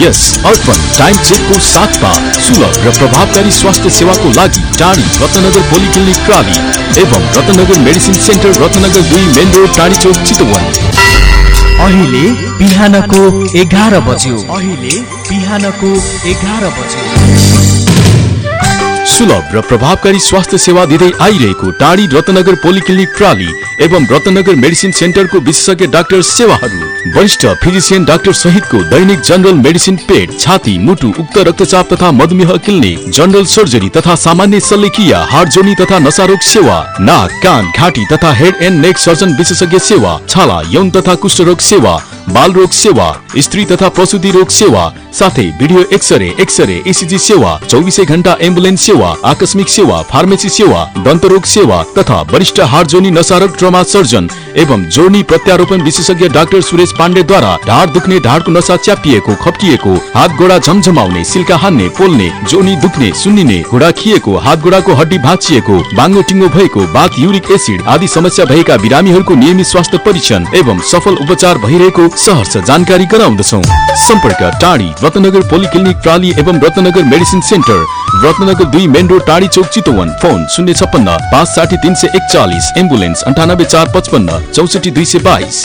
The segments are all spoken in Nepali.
यस अर्पण टाइम चेकको साथमा सुलभ र प्रभावकारी स्वास्थ्य सेवाको लागि टाढी रत्नगर पोलिक्लिनिक प्राली एवं रत्नगर मेडिसिन सेन्टर रत्नगर दुई मेन रोड टाढी चौक चितवन। अहिले बिहानको एघार बज्यो। अहिले बिहानको एघार बज्यो। सुलभ र प्रभावकारी स्वास्थ्य सेवा दिँदै आइरहेको टाढी रत्नगर पोलिक्लिनिक प्राली एवं रत्नगर मेडिसिन सेन्टरको विशेषज्ञ डाक्टर सेवाहरू। वरिष्ठ फिजिसियन डाक्टर सहितको दैनिक जनरल मेडिसिन पेट छाती मुटु उक्त रक्तचाप तथा मधुमेह क्लिनिक जनरल सर्जरी तथा सामान्य शल्यकीय हार्ट जोनी तथा नशारोग सेवा नाक कान घाँटी तथा हेड एन्ड नेक सर्जन विशेषज्ञ सेवा छाला यौन तथा कुष्ठरोग सेवा बाल रोग सेवा स्त्री तथा प्रसुति रोग सेवा साथै भिडियो एक्सरे एक्सरे एसिजी सेवा चौबिसै घण्टा एम्बुलेन्स सेवा आकस्मिक सेवा फार्मेसी सेवा दन्तरोग सेवा तथा वरिष्ठ हार्ट जोनी नसारोग ट्रमा सर्जन एवं जोर्नी प्रत्यारोपण विशेषज्ञ डाक्टर सुरेश पाण्डेद्वारा ढाड दुख्ने ढाडको नसा च्यापिएको खप्किएको हात गोडा झमझमाउने सिल्का हान्ने पोल्ने जोनी दुख्ने सुन्निने घुँडा खिएको हात गोडाको हड्डी भाँचिएको बाङ्गो टिङ्गो भएको बाथ युरिक एसिड आदि समस्या भएका बिरामीहरूको नियमित स्वास्थ्य परीक्षण एवं सफल उपचार भइरहेको सहर्ष जानकारी गराउँदछौ। सम्पर्क टाढी रत्नगर पोलिक्लिनिक प्राली एवं रत्नगर मेडिसिन सेन्टर रत्नगर दुई मेन रोड टाढी चौक चितवन फोन शून्य छप्पन्न पाँच साठी तिन सय एकचालिस एम्बुलेन्स अन्ठानब्बे चार पचपन्न चौसठी दुई सय बाइस।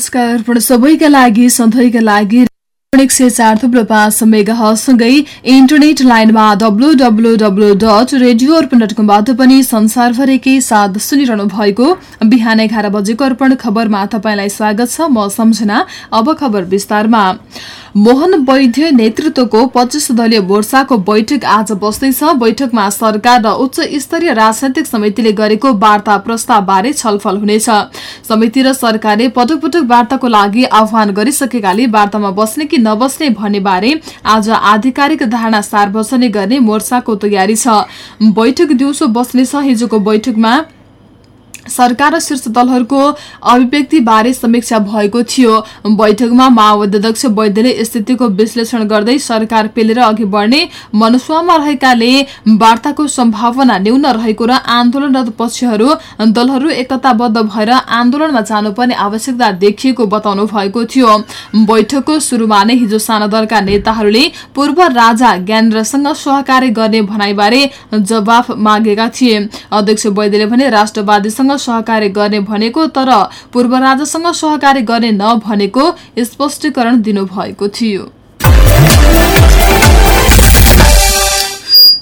नमस्कार। सबैका लागि सधैँका लागि एक सय चार थुप्रो पाँच मेगासँगै इन्टरनेट लाइनमा W W W dot radio Arpan dot कमबाट पनि संसारभरिकै साथ सुनिरहनु भएको बिहान एघार बजेको अर्पण खबरमा तपाईँलाई स्वागत छ। म सम्झना अब खबर विस्तारमा। मोहन वैद्य नेतृत्वको पच्चिस दलीय मोर्चाको बैठक आज बस्दैछ। बैठकमा सरकार र उच्च स्तरीय राजनैतिक समितिले गरेको वार्ता प्रस्ताव बारे छलफल हुनेछ। समिति र सरकारले पटक पटक वार्ताको लागि आह्वान गरिसकेकाले वार्तामा बस्ने कि नबस्ने भन्ने बारे आज आधिकारिक धारणा सार्वजनिक गर्ने मोर्चाको तयारी छ। बैठक दिउँसो बस्नेछ। हिजोको बैठकमा सरकार र शीर्ष दलहरूको अभिव्यक्ति बारे समीक्षा भएको थियो। बैठकमा माओवादी अध्यक्ष वैद्यले स्थितिको विश्लेषण गर्दै सरकार पेलेर अघि बढ्ने मनसुवामा रहेकाले वार्ताको सम्भावना न्यून रहेको र आन्दोलनरत पक्षहरू दलहरू एकताबद्ध भएर आन्दोलनमा जानुपर्ने आवश्यकता देखिएको बताउनु भएको थियो। बैठकको सुरुमा नै हिजो साना दलका नेताहरूले पूर्व राजा ज्ञानेन्द्रसँग सहकार्य गर्ने भनाइबारे जवाफ मागेका थिए। अध्यक्ष वैद्यले भने राष्ट्रवादीसँग सहकार्य गर्ने भनेको तर पूर्व राजासँग सहकार्य गर्ने नभनेको स्पष्टीकरण दिनुभएको थियो।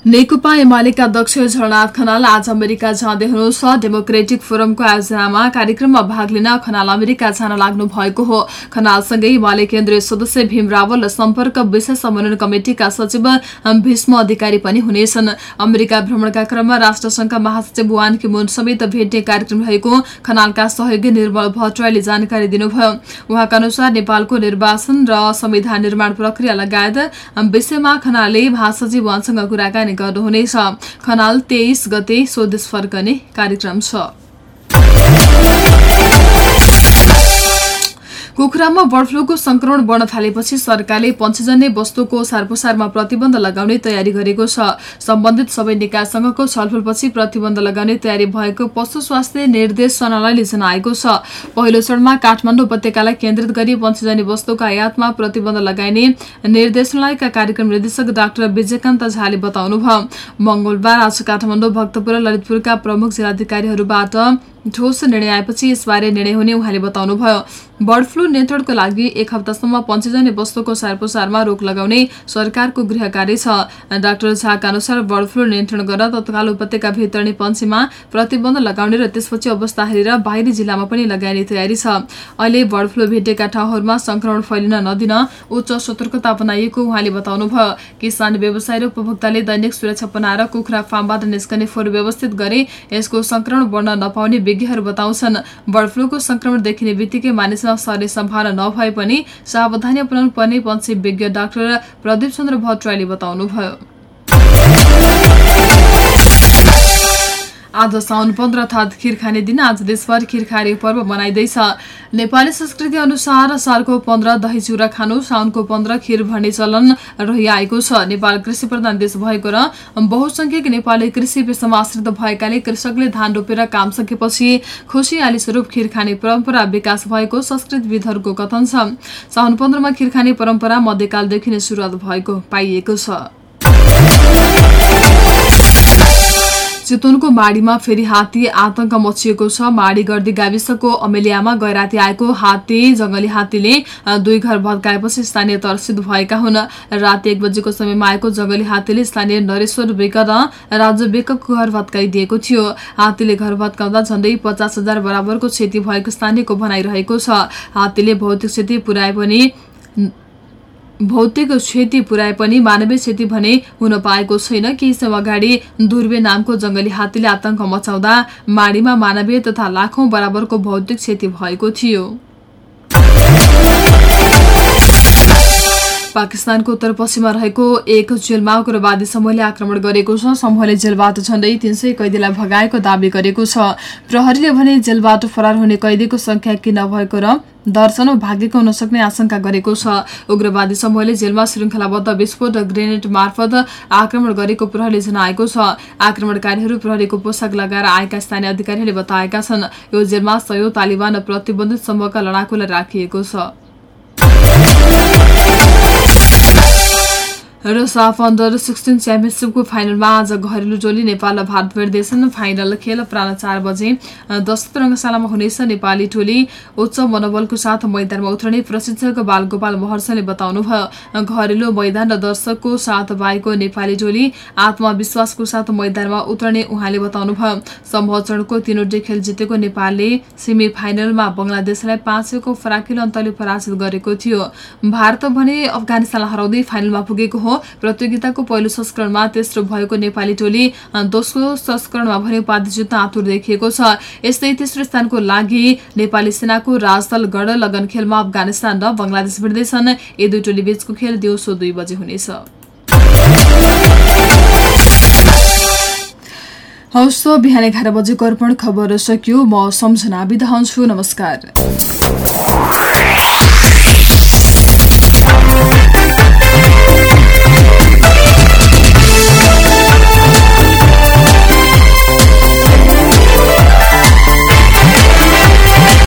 नेकपा एमालेका अध्यक्ष झलनाथ खनाल आज अमेरिका जाँदै हुनुहुन्छ। डेमोक्रेटिक फोरमको आयोजनामा कार्यक्रममा भाग लिन खनाल अमेरिका जान लाग्नु भएको हो। खनालसँगै एमाले केन्द्रीय सदस्य भीम रावल र सम्पर्क विशेष समन्वयन कमिटिका सचिव भीष्म अधिकारी पनि हुनेछन्। अमेरिका भ्रमणका क्रममा राष्ट्रसंघका महासचिव वान किमुन समेत भेट्ने कार्यक्रम रहेको खनालका सहयोगी निर्मल भट्टराईले जानकारी दिनुभयो। उहाँका अनुसार नेपालको निर्वाचन र संविधान निर्माण प्रक्रिया लगायत विषयमा खनालले महासचिव वानसँग कुराकानी गर्नुहुनेछ खनाल तेइस गते स्वदेश फर्कने कार्यक्रम छ। कुखुरामा बर्ड फ्लूको संक्रमण बढ्न थालेपछि सरकारले पञ्चजन्य वस्तुको सारपोसारमा प्रतिबन्ध लगाउने तयारी गरेको छ। सम्बन्धित सबै निकायसँगको छलफलपछि प्रतिबन्ध लगाउने तयारी भएको पशु स्वास्थ्य निर्देशनालयले जनाएको छ। पहिलो चरणमा काठमाडौँ उपत्यकालाई केन्द्रित गरी पञ्चजन्य वस्तुको आयातमा प्रतिबन्ध लगाइने निर्देशनालयका कार्यक्रम निर्देशक डाक्टर विजयकान्त झाले बताउनुभयो। मंगलबार आज काठमाडौँ भक्तपुर र ललितपुरका प्रमुख जिल्लाधिकारीहरूबाट ठोस निर्णय आएपछि यसबारे निर्णय हुने उहाँले बताउनुभयो। बर्ड फ्लू नियन्त्रणको लागि एक हप्तासम्म पञ्चजन्य वस्तुको सारपोसारमा रोक लगाउने सरकारको गृह कार्य छ। डाक्टर झाका अनुसार बर्ड फ्लू नियन्त्रण गर्न तत्काल उपत्यका भित्रने पञ्चीमा प्रतिबन्ध लगाउने र त्यसपछि अवस्था हेरेर बाहिरी जिल्लामा पनि लगाइने तयारी छ। अहिले बर्ड फ्लू भेटेका ठाउँहरूमा संक्रमण फैलिन नदिन उच्च सतर्कता अपनाइएको उहाँले बताउनुभयो। किसान व्यवसाय र उपभोक्ताले दैनिक सुरक्षा बनाएर कुखुरा फार्मबाट निस्कने फोहोर व्यवस्थित गरे यसको संक्रमण बढ्न नपाउने विज्ञहरू बताउँछन्। बर्ड फ्लूको संक्रमण देखिने बित्तिकै मानिसमा सर्ने सम्भावना नभए पनि सावधानी अपनाउनु पर्ने पन्छी विज्ञ डाक्टर प्रदीप चन्द्र भट्टराईले बताउनुभयो। आज साउन पन्ध्र अर्थात् खिर खाने दिन आज देशभर खिर खाने पर्व मनाइँदैछ। नेपाली संस्कृति अनुसार सालको पन्ध्र दही चुरा खानु साउनको पन्ध्र खिर भन्ने चलन रहिआएको छ। नेपाल कृषि प्रधान देश भएको र बहुसंख्यक नेपाली कृषि पेसामा आश्रित भएकाले कृषकले धान रोपेर काम सकेपछि खुसियाली स्वरूप खिर खाने परम्परा विकास भएको संस्कृतविदहरूको कथन छ। साउन पन्ध्रमा खिर खाने परम्परा मध्यकालदेखि नै सुरुवात भएको पाइएको छ। चितवनको माडीमा फेरि हात्ती आतंक मचिएको छ। माडी गर्दी गाविसको अमेलियामा गैराती आएको हात्ती जंगली हात्तीले दुई घर भत्काएपछि स्थानीय तर्सित भएका हुन्। राति एक बजेको समयमा आएको जंगली हात्तीले स्थानीय नरेश्वर बेक र राजु बेकको घर भत्काइदिएको थियो। हात्तीले घर भत्काउँदा झण्डै पचास हजार बराबरको क्षति भएको स्थानीयको भनाइरहेको छ। हात्तीले भौतिक क्षति पुर्याए पनि भौतिक क्षति पुर्याए पनि मानवीय क्षति भने हुन पाएको छैन। केही समय अगाडि दुर्वे नामको जंगली हात्तीले आतंक मचाउँदा माडीमा मानवीय तथा लाखौं बराबरको भौतिक क्षति भएको थियो। पाकिस्तानको उत्तर पश्चिममा रहेको एक जेलमा उग्रवादी समूहले आक्रमण गरेको छ। समूहले जेलबाट झण्डै तीन सय कैदीलाई भगाएको दावी गरेको छ। प्रहरीले भने जेलबाट फरार हुने कैदीको संख्या के नभएको र दर्शनौ भागेको हुन सक्ने आशंका गरेको छ। उग्रवादी समूहले जेलमा श्रृङ्खलाबद्ध विस्फोट र ग्रेनेड मार्फत आक्रमण गरेको प्रहरीले जनाएको छ। आक्रमणकारीहरू प्रहरीको पोसाक लगाएर आएका स्थानीय अधिकारीहरूले बताएका छन् यो जेलमा सयौं तालिबान प्रतिबन्धित समूहका लडाकुलाई राखिएको छ। र साफ अन्डर सिक्सटिन च्याम्पियनसिपको फाइनलमा आज घरेलु टोली नेपाल र भारत भेट्दैछन् फाइनल खेल अपराह चार बजे दशरथ रङ्गशालामा हुनेछ नेपाली टोली। उच्च मनोबलको साथ मैदानमा उत्रने प्रशिक्षक बालगोपाल महर्षले बताउनुभयो। घरेलु मैदान र दर्शकको साथ भएको नेपाली टोली आत्मविश्वासको साथ मैदानमा उत्रने उहाँले बताउनुभयो। समूह चरणको तीनवटै खेल जितेको नेपालले सेमी फाइनलमा बंगलादेशलाई पाँचको फराकिलो अन्तले पराजित गरेको थियो। भारत भने अफगानिस्तानलाई हराउँदै फाइनलमा पुगेको हो। प्रतियोगिताको पहिलो संस्करणमा तेस्रो भएको नेपाली टोली दोस्रो संस्करणमा भने उपाधि जित्न आतुर देखिएको छ। यस्तै तेस्रो स्थानको लागि नेपाली सेनाको राजदल गढ लगन खेलमा अफगानिस्तान र बंगलादेश भिड्दैछन्। यी दुई टोली बीचको खेल दिउँसो दुई बजे हुनेछ। हवस् बिहान एघार बजेको अर्पण खबर सकियो। म सम्झना बिदा हुन्छु। नमस्कार।